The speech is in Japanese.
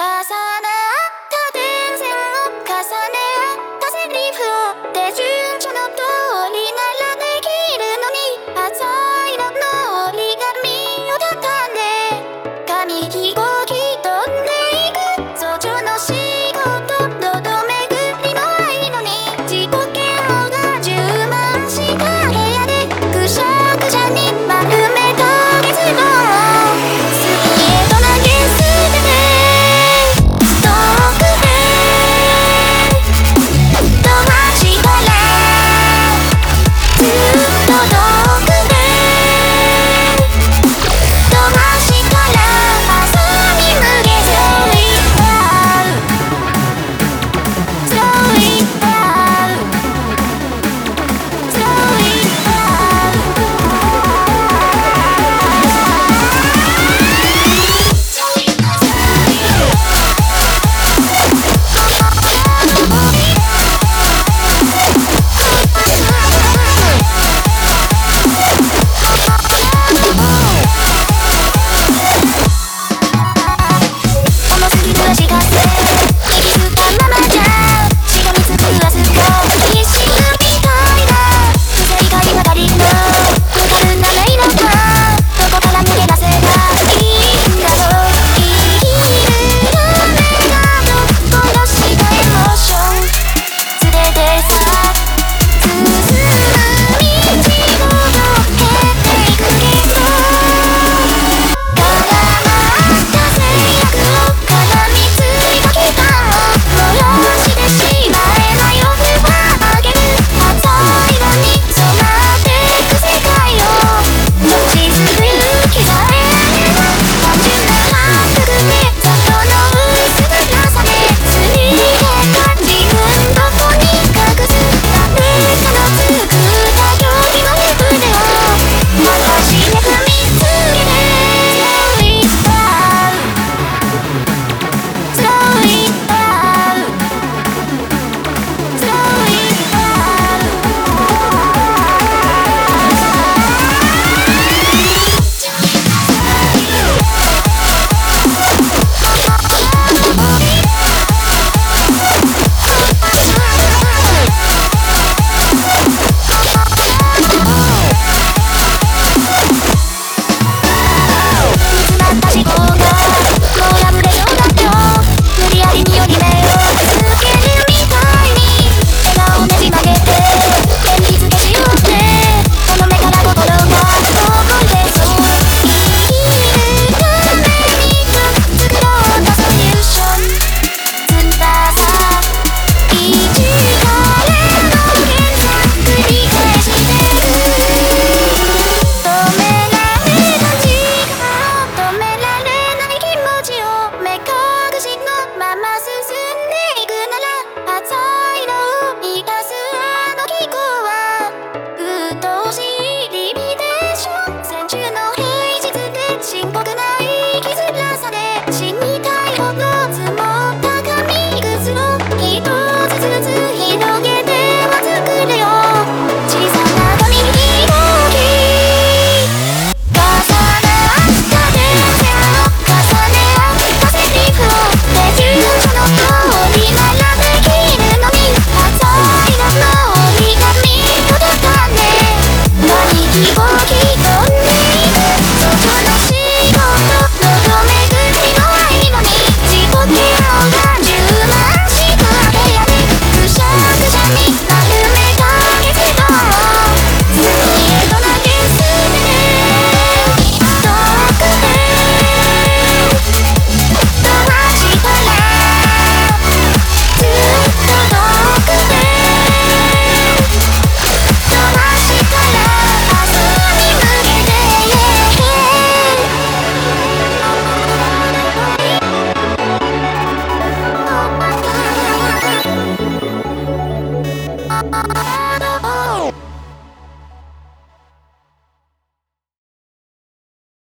重ね